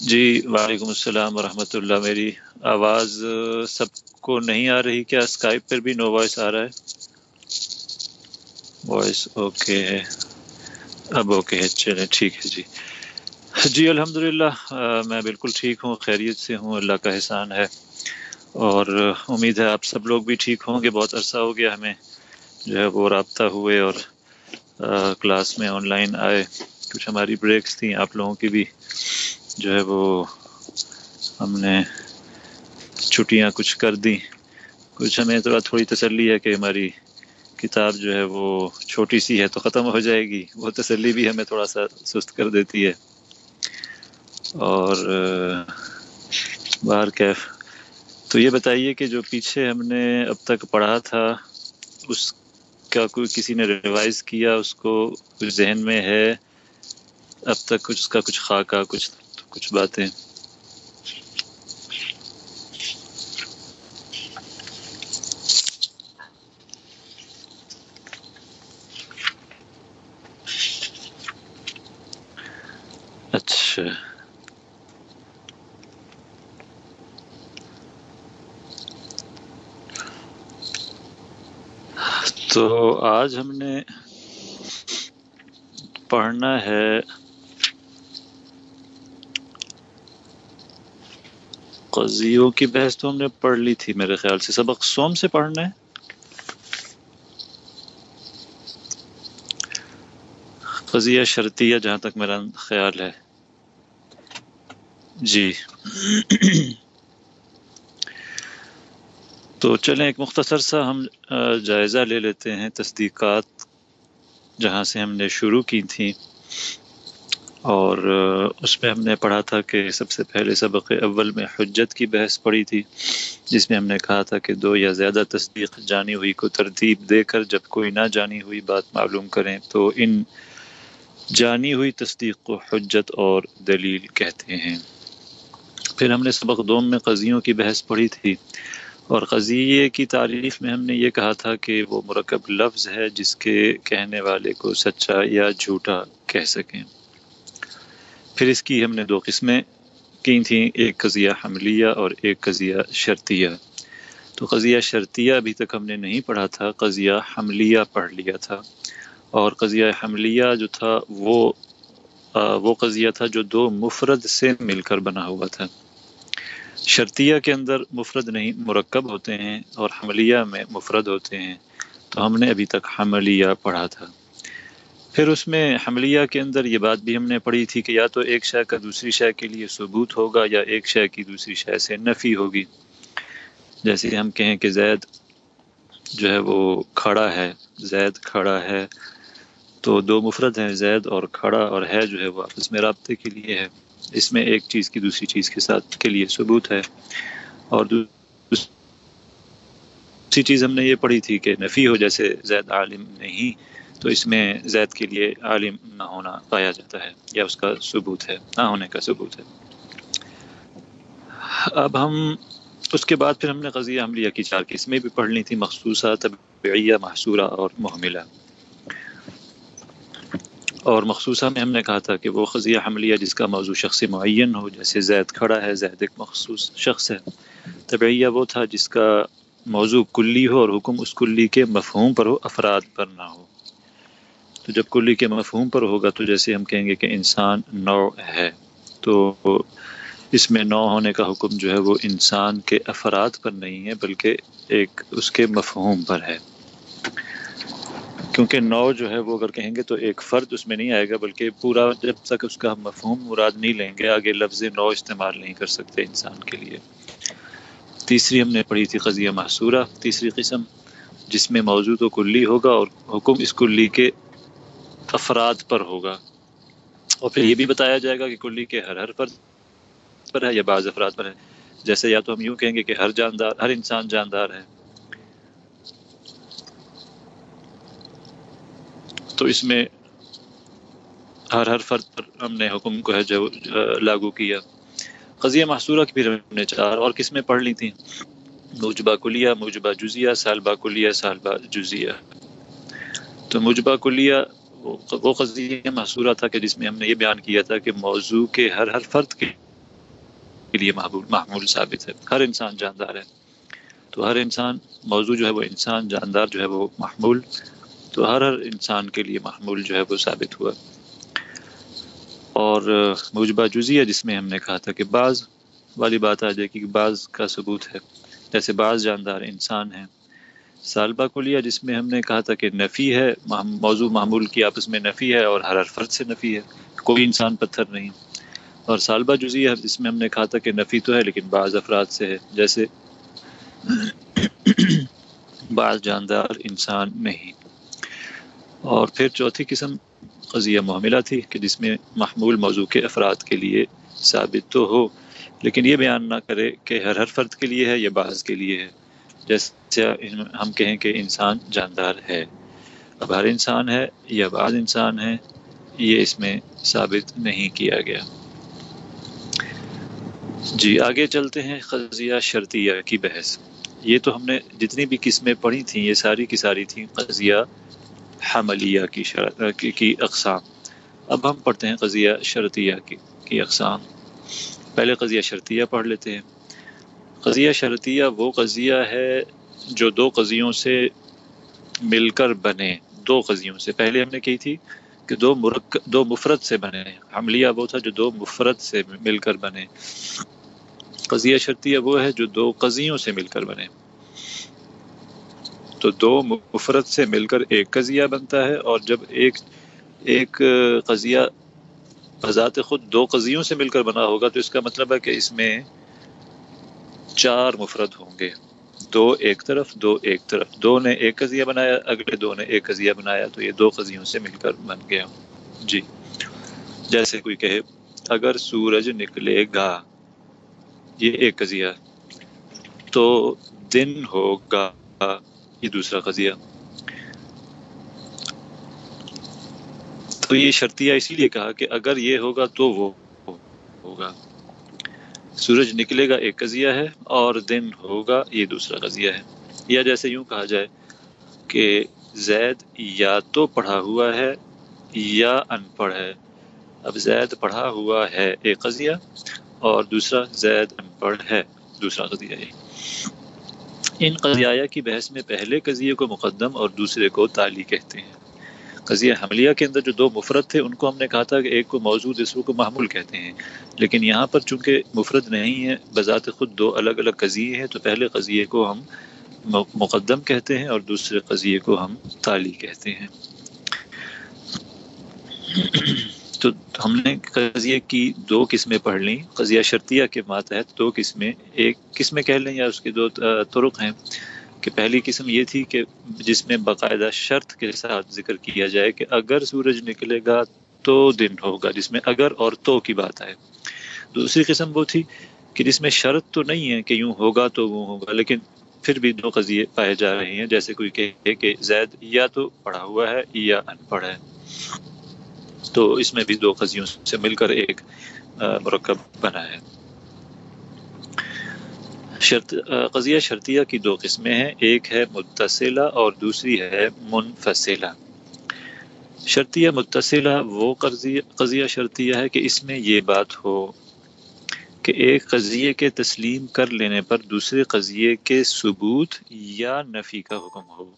جی وعلیکم السلام ورحمۃ اللہ۔ میری آواز سب کو نہیں آ رہی۔ کیا اسکائپ پر بھی نو وائس آ رہا ہے؟ وائس اوکے ہے۔ اب اوکے ہے۔ چلیں، ٹھیک ہے جی۔ جی الحمد میں بالکل ٹھیک ہوں، خیریت سے ہوں، اللہ کا احسان ہے۔ اور امید ہے آپ سب لوگ بھی ٹھیک ہوں گے۔ بہت عرصہ ہو گیا ہمیں جو ہے وہ رابطہ ہوئے اور کلاس میں آن لائن آئے۔ کچھ ہماری بریکس تھیں، آپ لوگوں کی بھی۔ جو ہے وہ ہم نے چھٹیاں کچھ کر دی کچھ ہمیں تھوڑا تھوڑی تسلی ہے کہ ہماری کتاب جو ہے وہ چھوٹی سی ہے تو ختم ہو جائے گی۔ وہ تسلی بھی ہمیں تھوڑا سا سست کر دیتی ہے۔ اور باہر کیف۔ تو یہ بتائیے کہ جو پیچھے ہم نے اب تک پڑھا تھا، اس کا کوئی کسی نے ریوائز کیا؟ اس کو کچھ ذہن میں ہے؟ اب تک کچھ اس کا کچھ خاکہ، کچھ کچھ باتیں اچھا تو آج ہم نے پڑھنا ہے قضیوں کی بحث تو ہم نے پڑھ لی تھی میرے خیال سے۔ سبق سوم سے پڑھنا ہے۔ قضیہ شرطیہ جہاں تک میرا خیال ہے۔ جی۔ تو چلیں، ایک مختصر سا ہم جائزہ لے لیتے ہیں، تصدیقات جہاں سے ہم نے شروع کی تھیں۔ اور اس میں ہم نے پڑھا تھا کہ سب سے پہلے سبق اول میں حجت کی بحث پڑھی تھی، جس میں ہم نے کہا تھا کہ دو یا زیادہ تصدیق جانی ہوئی کو ترتیب دے کر جب کوئی نہ جانی ہوئی بات معلوم کریں تو ان جانی ہوئی تصدیق کو حجت اور دلیل کہتے ہیں۔ پھر ہم نے سبق دوم میں قضیوں کی بحث پڑھی تھی اور قضیے کی تعریف میں ہم نے یہ کہا تھا کہ وہ مرکب لفظ ہے جس کے کہنے والے کو سچا یا جھوٹا کہہ سکیں۔ پھر اس کی ہم نے دو قسمیں کی تھیں، ایک قضیہ حملیہ اور ایک قضیہ شرطیہ۔ تو قضیہ شرطیہ ابھی تک ہم نے نہیں پڑھا تھا، قضیہ حملیہ پڑھ لیا تھا۔ اور قضیہ حملیہ جو تھا، وہ وہ قضیہ تھا جو دو مفرد سے مل کر بنا ہوا تھا۔ شرطیہ کے اندر مفرد نہیں، مرکب ہوتے ہیں اور حملیہ میں مفرد ہوتے ہیں۔ تو ہم نے ابھی تک حملیہ پڑھا تھا۔ پھر اس میں حملیہ کے اندر یہ بات بھی ہم نے پڑھی تھی کہ یا تو ایک شے کا دوسری شے کے لیے ثبوت ہوگا یا ایک شے کی دوسری شے سے نفی ہوگی۔ جیسے ہم کہیں کہ زید جو ہے وہ کھڑا ہے، زید کھڑا ہے۔ تو دو مفرد ہیں، زید اور کھڑا، اور ہے جو ہے وہ آپس میں رابطے کے لیے ہے۔ اس میں ایک چیز کی دوسری چیز کے ساتھ کے لیے ثبوت ہے۔ اور دوسری چیز ہم نے یہ پڑھی تھی کہ نفی ہو جیسے زید عالم نہیں تو اس میں زید کے لیے عالم نہ ہونا پایا جاتا ہے یا اس کا ثبوت ہے، نہ ہونے کا ثبوت ہے۔ اب ہم اس کے بعد پھر ہم نے قضیہ عملیہ کی چار قسمیں بھی پڑھ لی تھی مخصوصہ طبعیہ محصورہ اور محملہ۔ اور مخصوصہ میں ہم نے کہا تھا کہ وہ قضیہ حملیہ جس کا موضوع شخص معین ہو، جیسے زید کھڑا ہے، زید ایک مخصوص شخص ہے۔ طبعیہ وہ تھا جس کا موضوع کلی ہو اور حکم اس کلی کے مفہوم پر ہو، افراد پر نہ ہو۔ تو جب کلی کے مفہوم پر ہوگا تو جیسے ہم کہیں گے کہ انسان نو ہے، تو اس میں نو ہونے کا حکم جو ہے وہ انسان کے افراد پر نہیں ہے، بلکہ ایک اس کے مفہوم پر ہے۔ کیونکہ نو جو ہے وہ اگر کہیں گے تو ایک فرد اس میں نہیں آئے گا، بلکہ پورا جب تک اس کا مفہوم مراد نہیں لیں گے، آگے لفظ نو استعمال نہیں کر سکتے انسان کے لیے۔ تیسری ہم نے پڑھی تھی قضیہ محصورہ تیسری قسم جس میں موضوع تو کلی ہوگا اور حکم اس کلی کے افراد پر ہوگا۔ اور پھر یہ بھی بتایا جائے گا کہ کلی کے ہر ہر فرد پر ہے یا بعض افراد پر ہے۔ جیسے یا تو ہم یوں کہیں گے کہ ہر جاندار، ہر انسان جاندار ہے۔ تو اس میں ہر ہر فرد پر ہم نے حکم کو ہے جو لاگو کیا۔ قضیہ محصورہ کی پھر ہم نے چار اور قسمیں پڑھ لی تھیں۔ مجبہ کلیہ مجبہ جزیہ، سالبہ کلیہ، سالبہ جزیہ۔ تو مجبہ کلیہ وہ قضیہ محصورہ تھا کہ جس میں ہم نے یہ بیان کیا تھا کہ موضوع کے ہر ہر فرد کے لیے محبول معمول ثابت ہے۔ ہر انسان جاندار ہے۔ تو ہر انسان موضوع جو ہے وہ انسان جاندار جو ہے وہ محمول، تو ہر ہر انسان کے لیے محمول جو ہے وہ ثابت ہوا۔ اور موجبہ جزیہ جس میں ہم نے کہا تھا کہ بعض، والی بات آ جائے کہ بعض کا ثبوت ہے۔ جیسے بعض جاندار انسان ہیں سالبہ کلیہ جس میں ہم نے کہا تھا کہ نفی ہے موضوع معمول کی آپس میں نفی ہے اور ہر ہر فرد سے نفی ہے، کوئی انسان پتھر نہیں۔ اور سالبہ جزیہ جس میں ہم نے کہا تھا کہ نفی تو ہے لیکن بعض افراد سے ہے، جیسے بعض جاندار انسان نہیں۔ اور پھر چوتھی قسم قضیہ معاملہ تھی کہ جس میں محمول موضوع کے افراد کے لیے ثابت تو ہو، لیکن یہ بیان نہ کرے کہ ہر ہر فرد کے لیے ہے یا بعض کے لیے ہے۔ جیسے ہم کہیں کہ انسان جاندار ہے۔ اب ہر انسان ہے یا بعض انسان ہے یہ اس میں ثابت نہیں کیا گیا۔ جی آگے چلتے ہیں قضیہ شرطیہ کی بحث۔ یہ تو ہم نے جتنی بھی قسمیں پڑھی تھیں، یہ ساری کی ساری تھیں قضیہ حملیہ کی کی اقسام۔ اب ہم پڑھتے ہیں قضیہ شرطیہ کی کی اقسام۔ پہلے قضیہ شرطیہ پڑھ لیتے ہیں۔ قضیہ شرطیہ وہ قضیہ ہے جو دو قضیوں سے مل کر بنے، دو قضیوں سے۔ پہلے ہم نے کی تھی کہ دو مرک، دو مفرد سے بنے۔ حملیہ وہ تھا جو دو مفرد سے مل کر بنے۔ قضیہ شرطیہ وہ ہے جو دو قضیوں سے مل کر بنے۔ تو دو مفرد سے مل کر ایک قضیہ بنتا ہے اور جب ایک ایک قضیہ بذات خود دو قضیوں سے مل کر بنا ہوگا تو اس کا مطلب ہے کہ اس میں چار مفرد ہوں گے۔ دو ایک طرف، دو ایک طرف۔ دو نے ایک قضیہ بنایا، اگلے دو نے ایک قضیہ بنایا، تو یہ دو قضیوں سے مل کر بن گیا۔ جی۔ جیسے کوئی کہے، اگر سورج نکلے گا، یہ ایک قضیہ، تو دن ہوگا، یہ دوسرا قضیہ۔ تو یہ شرطیہ اسی لیے کہا کہ اگر یہ ہوگا تو وہ ہوگا۔ سورج نکلے گا، ایک قضیہ ہے، اور دن ہوگا، یہ دوسرا قضیہ ہے۔ یا جیسے یوں کہا جائے کہ زید یا تو پڑھا ہوا ہے یا ان پڑھ ہے۔ اب زید پڑھا ہوا ہے، ایک قضیہ، اور دوسرا زید ان پڑھ ہے، دوسرا قضیہ ہے۔ ان قضیہ کی بحث میں پہلے قضیے کو مقدم اور دوسرے کو تالی کہتے ہیں۔ قضیہ حملیہ کے اندر جو دو مفرد تھے، ان کو ہم نے کہا تھا کہ ایک کو موضوع دوسروں کو محمول کہتے ہیں۔ لیکن یہاں پر چونکہ مفرد نہیں ہے بذات خود دو الگ الگ قضیے ہیں، تو پہلے قضیے کو ہم مقدم کہتے ہیں اور دوسرے قضیے کو ہم تالی کہتے ہیں۔ تو ہم نے قضیے کی دو قسمیں پڑھ لیں۔ قضیہ شرطیہ کے ماتحت دو قسمیں، ایک قسمیں کہہ لیں یا اس کے دو طرق ہیں۔ کہ پہلی قسم یہ تھی کہ جس میں باقاعدہ شرط کے ساتھ ذکر کیا جائے کہ اگر سورج نکلے گا تو دن ہوگا، جس میں اگر اور تو کی بات آئے۔ دوسری قسم وہ تھی کہ جس میں شرط تو نہیں ہے کہ یوں ہوگا تو وہ ہوگا، لیکن پھر بھی دو قضیے پائے جا رہے ہیں۔ جیسے کوئی کہے کہ زید یا تو پڑھا ہوا ہے یا ان پڑھ ہے۔ تو اس میں بھی دو قضیوں سے مل کر ایک مرکب بنا ہے۔ شرط قضیہ شرطیہ کی دو قسمیں ہیں، ایک ہے متصلہ اور دوسری ہے منفصلہ۔ شرطیہ متصلہ، وہ قضیہ شرطیہ ہے کہ اس میں یہ بات ہو کہ ایک قضیے کے تسلیم کر لینے پر دوسرے قضیے کے ثبوت یا نفی کا حکم ہو۔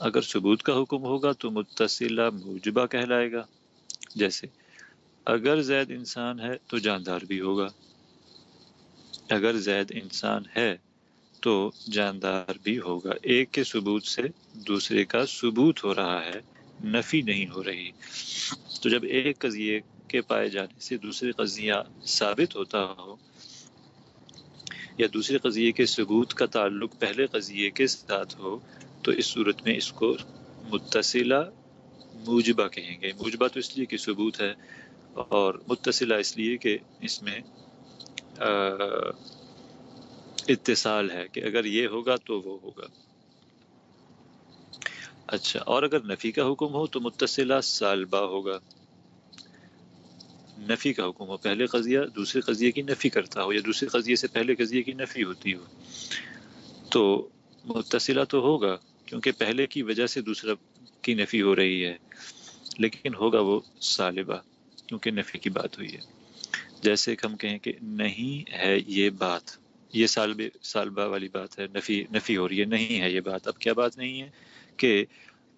اگر ثبوت کا حکم ہوگا تو متصلہ موجبہ کہلائے گا۔ جیسے، اگر زید انسان ہے تو جاندار بھی ہوگا۔ اگر زید انسان ہے تو جاندار بھی ہوگا۔ ایک کے ثبوت سے دوسرے کا ثبوت ہو رہا ہے، نفی نہیں ہو رہی۔ تو جب ایک قضیے کے پائے جانے سے دوسرے قضیہ ثابت ہوتا ہو یا دوسرے قضیے کے ثبوت کا تعلق پہلے قضیے کے ساتھ ہو، تو اس صورت میں اس کو متصلہ موجبہ کہیں گے۔ موجبہ تو اس لیے کہ ثبوت ہے اور متصلہ اس لیے کہ اس میں اتصال ہے کہ اگر یہ ہوگا تو وہ ہوگا۔ اچھا اور اگر نفی کا حکم ہو تو متصلہ سالبہ ہوگا۔ نفی کا حکم ہو، پہلے قضیہ دوسرے قضیے کی نفی کرتا ہو یا دوسرے قضیے سے پہلے قضیے کی نفی ہوتی ہو۔ تو متصلہ تو ہوگا کیونکہ پہلے کی وجہ سے دوسرا کی نفی ہو رہی ہے، لیکن ہوگا وہ سالبہ کیونکہ نفی کی بات ہوئی ہے۔ جیسے کہ ہم کہیں کہ نہیں ہے یہ بات، یہ سالب سالبہ والی بات ہے، نفی نفی ہو رہی ہے، نہیں ہے یہ بات۔ اب کیا بات نہیں ہے کہ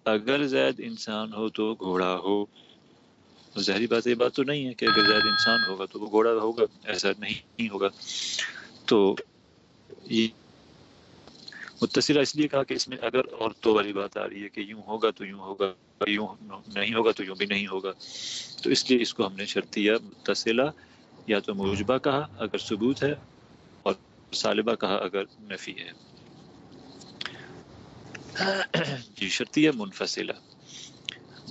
اگر زید انسان ہو تو گھوڑا ہو۔ ظاہری بات یہ بات تو نہیں ہے کہ اگر زید انسان ہوگا تو وہ گھوڑا ہوگا، ایسا نہیں ہوگا۔ تو یہ متصلہ اس لیے کہا کہ اس میں اگر اور تو والی بات آ رہی ہے کہ یوں ہوگا تو یوں ہوگا، یوں نہیں ہوگا تو یوں بھی نہیں ہوگا۔ تو اس لیے اس کو ہم نے شرطیہ متصلہ یا تو موجبہ کہا اگر ثبوت ہے اور صالبہ کہا اگر نفی ہے۔ جی شرطیہ منفصلہ۔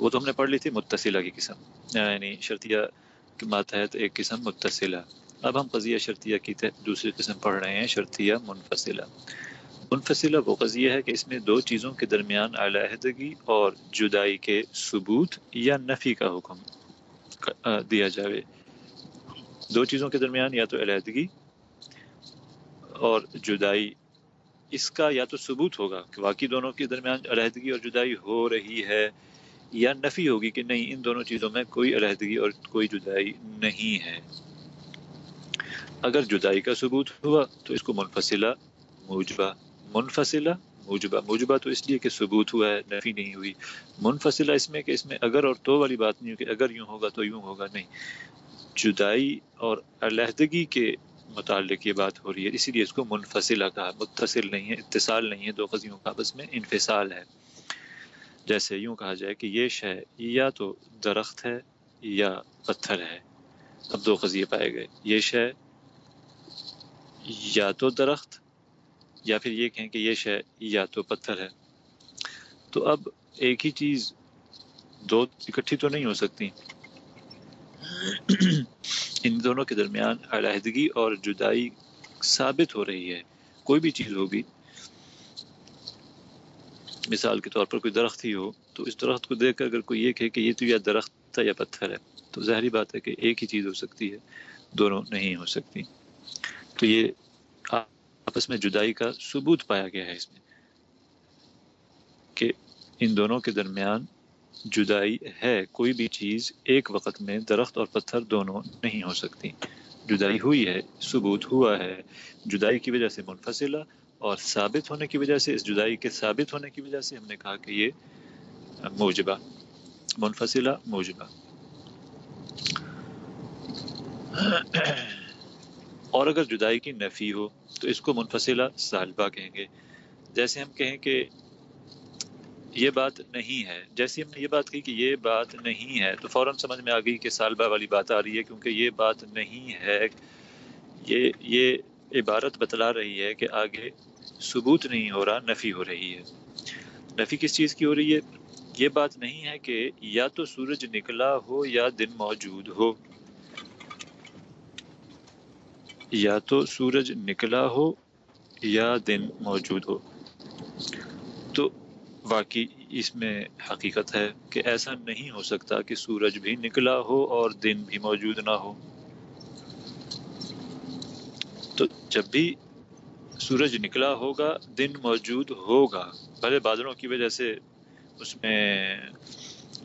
وہ تو ہم نے پڑھ لی تھی، متصلہ کی قسم۔ یعنی شرطیہ کے ماتحت ایک قسم متصلہ۔ اب ہم قضیہ شرطیہ کی دوسری قسم پڑھ رہے ہیں، شرطیہ منفصلہ۔ منفصلہ وہ قضیہ ہے کہ اس میں دو چیزوں کے درمیان علیحدگی اور جدائی کے ثبوت یا نفی کا حکم دیا جاوے۔ دو چیزوں کے درمیان یا تو علیحدگی اور جدائی، اس کا یا تو ثبوت ہوگا کہ واقعی دونوں کے درمیان علیحدگی اور جدائی ہو رہی ہے یا نفی ہوگی کہ نہیں، ان دونوں چیزوں میں کوئی علیحدگی اور کوئی جدائی نہیں ہے۔ اگر جدائی کا ثبوت ہوا تو اس کو منفصلہ، موجبہ منفصلہ، موجبہ موجبہ تو اس لیے کہ ثبوت ہوا ہے، نفی نہیں ہوئی۔ منفصلہ اس میں کہ اس میں اگر اور تو والی بات نہیں ہو کہ اگر یوں ہوگا تو یوں ہوگا، نہیں۔ جدائی اور علیحدگی کے متعلق یہ بات ہو رہی ہے، اسی لیے اس کو منفصلہ کہا، متصل نہیں ہے، اتصال نہیں ہے دو قضیوں کا آپس میں انفصال ہے۔ جیسے یوں کہا جائے کہ یہ شے یا تو درخت ہے یا پتھر ہے۔ اب دو قضیے پائے گئے۔ یہ شے یا تو درخت یا پھر یہ کہیں کہ یہ شے یا تو پتھر ہے۔ تو اب ایک ہی چیز دو اکٹھی تو نہیں ہو سکتی۔ ان دونوں کے درمیان علیحدگی اور جدائی ثابت ہو رہی ہے۔ کوئی بھی چیز ہوگی، مثال کے طور پر کوئی درخت ہی ہو، تو اس درخت کو دیکھ کر اگر کوئی یہ کہے کہ یہ تو یا درخت تھا یا پتھر ہے، تو ظاہری بات ہے کہ ایک ہی چیز ہو سکتی ہے، دونوں نہیں ہو سکتی۔ تو یہ آپس میں جدائی کا ثبوت پایا گیا ہے اس میں کہ ان دونوں کے درمیان جدائی ہے، کوئی بھی چیز ایک وقت میں درخت اور پتھر دونوں نہیں ہو سکتی۔ جدائی ہوئی ہے، ثبوت ہوا ہے۔ جدائی کی وجہ سے منفصلہ اور ثابت ہونے کی وجہ سے، اس جدائی کے ثابت ہونے کی وجہ سے ہم نے کہا کہ یہ موجبہ، منفصلہ، موجبہ۔ اور اگر جدائی کی نفی ہو تو اس کو منفصلہ سالبہ کہیں گے۔ جیسے ہم کہیں کہ یہ بات نہیں ہے۔ جیسے ہم نے یہ بات کی کہ یہ بات نہیں ہے، تو فوراً سمجھ میں آ گئی کہ سالبہ والی بات آ رہی ہے کیونکہ یہ بات نہیں ہے۔ یہ یہ عبارت بتلا رہی ہے کہ آگے ثبوت نہیں ہو رہا، نفی ہو رہی ہے۔ نفی کس چیز کی ہو رہی ہے؟ یہ بات نہیں ہے کہ یا تو سورج نکلا ہو یا دن موجود ہو۔ یا تو سورج نکلا ہو یا دن موجود ہو۔ واقعی اس میں حقیقت ہے کہ ایسا نہیں ہو سکتا کہ سورج بھی نکلا ہو اور دن بھی موجود نہ ہو۔ تو جب بھی سورج نکلا ہوگا، دن موجود ہوگا۔ بھلے بادلوں کی وجہ سے اس میں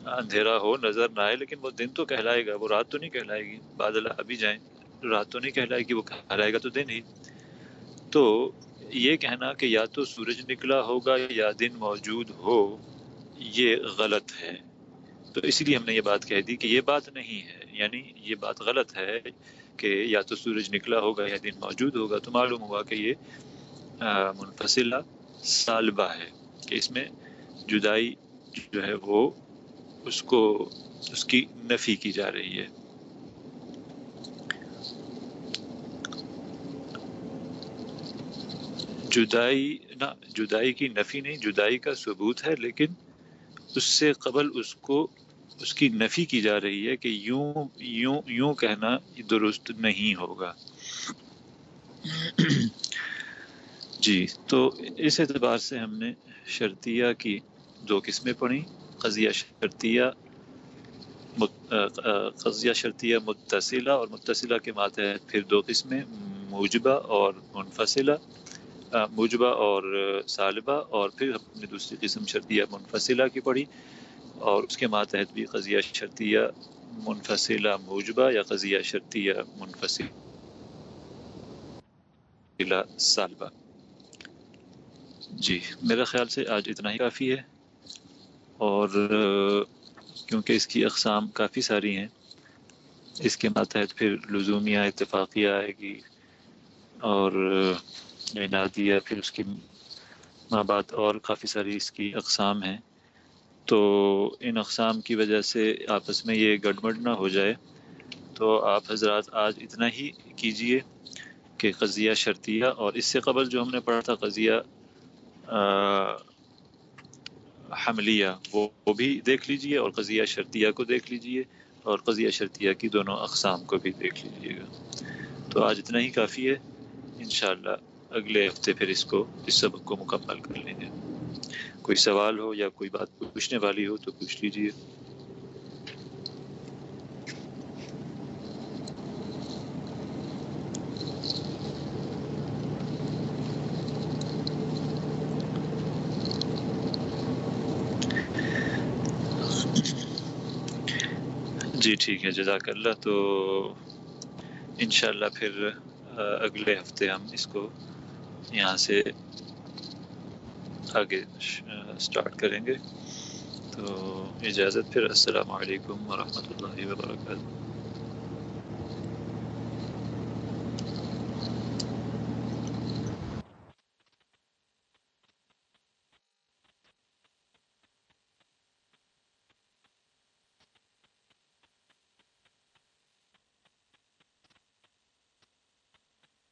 اندھیرا ہو، نظر نہ آئے، لیکن وہ دن تو کہلائے گا۔ وہ رات تو نہیں کہلائے گی۔ بادل ابھی جائیں، رات تو نہیں کہلائے گی، وہ کہلائے گا تو دن ہی۔ تو یہ کہنا کہ یا تو سورج نکلا ہوگا یا دن موجود ہو، یہ غلط ہے۔ تو اسی لیے ہم نے یہ بات کہہ دی کہ یہ بات نہیں ہے۔ یعنی یہ بات غلط ہے کہ یا تو سورج نکلا ہوگا یا دن موجود ہوگا۔ تو معلوم ہوا کہ یہ منفصلہ سالبہ ہے کہ اس میں جدائی جو ہے وہ اس کو، اس کی نفی کی جا رہی ہے۔ جدائی، نہ، جدائی کی نفی نہیں، جدائی کا ثبوت ہے، لیکن اس سے قبل اس کو، اس کی نفی کی جا رہی ہے کہ یوں یوں یوں کہنا درست نہیں ہوگا۔ جی تو اس اعتبار سے ہم نے شرطیہ کی دو قسمیں پڑھی قضیہ شرطیہ قضیہ شرطیہ متصلہ اور متصلہ کے ماتحت، پھر دو قسمیں، موجبہ اور منفصلہ۔ موجبہ اور صالبہ اور پھر ہم نے دوسری قسم شرطیہ منفصلہ کی پڑھی اور اس کے ماتحت بھی قضیہ شرطیہ منفصلہ موجبہ یا قضیہ شرطیہ منفصلہ سالبہ۔ جی میرا خیال سے آج اتنا ہی کافی ہے اور کیونکہ اس کی اقسام کافی ساری ہیں، اس کے ماتحت پھر لزومیہ اتفاقیہ آئے گی اور عنادیہ پھر اس کی ماں بعد اور کافی ساری اس کی اقسام ہیں۔ تو ان اقسام کی وجہ سے آپس میں یہ گڑبڑ نہ ہو جائے۔ تو آپ حضرات آج اتنا ہی کیجیے کہ قضیہ شرطیہ اور اس سے قبل جو ہم نے پڑھا تھا قضیہ حملیہ، وہ وہ بھی دیکھ لیجیے اور قضیہ شرطیہ کو دیکھ لیجیے اور قضیہ شرطیہ کی دونوں اقسام کو بھی دیکھ لیجیے گا۔ تو آج اتنا ہی کافی ہے۔ انشاءاللہ اگلے ہفتے پھر اس کو، اس سبق کو مکمل کر لیں گے۔ کوئی سوال ہو یا کوئی بات پوچھنے والی ہو تو پوچھ لیجیے جی ٹھیک ہے، جزاک اللہ۔ تو انشاءاللہ پھر اگلے ہفتے ہم اس کو یہاں سے آگے اسٹارٹ کریں گے۔ تو اجازت پھر السلام علیکم ورحمۃ اللہ وبرکاتہ۔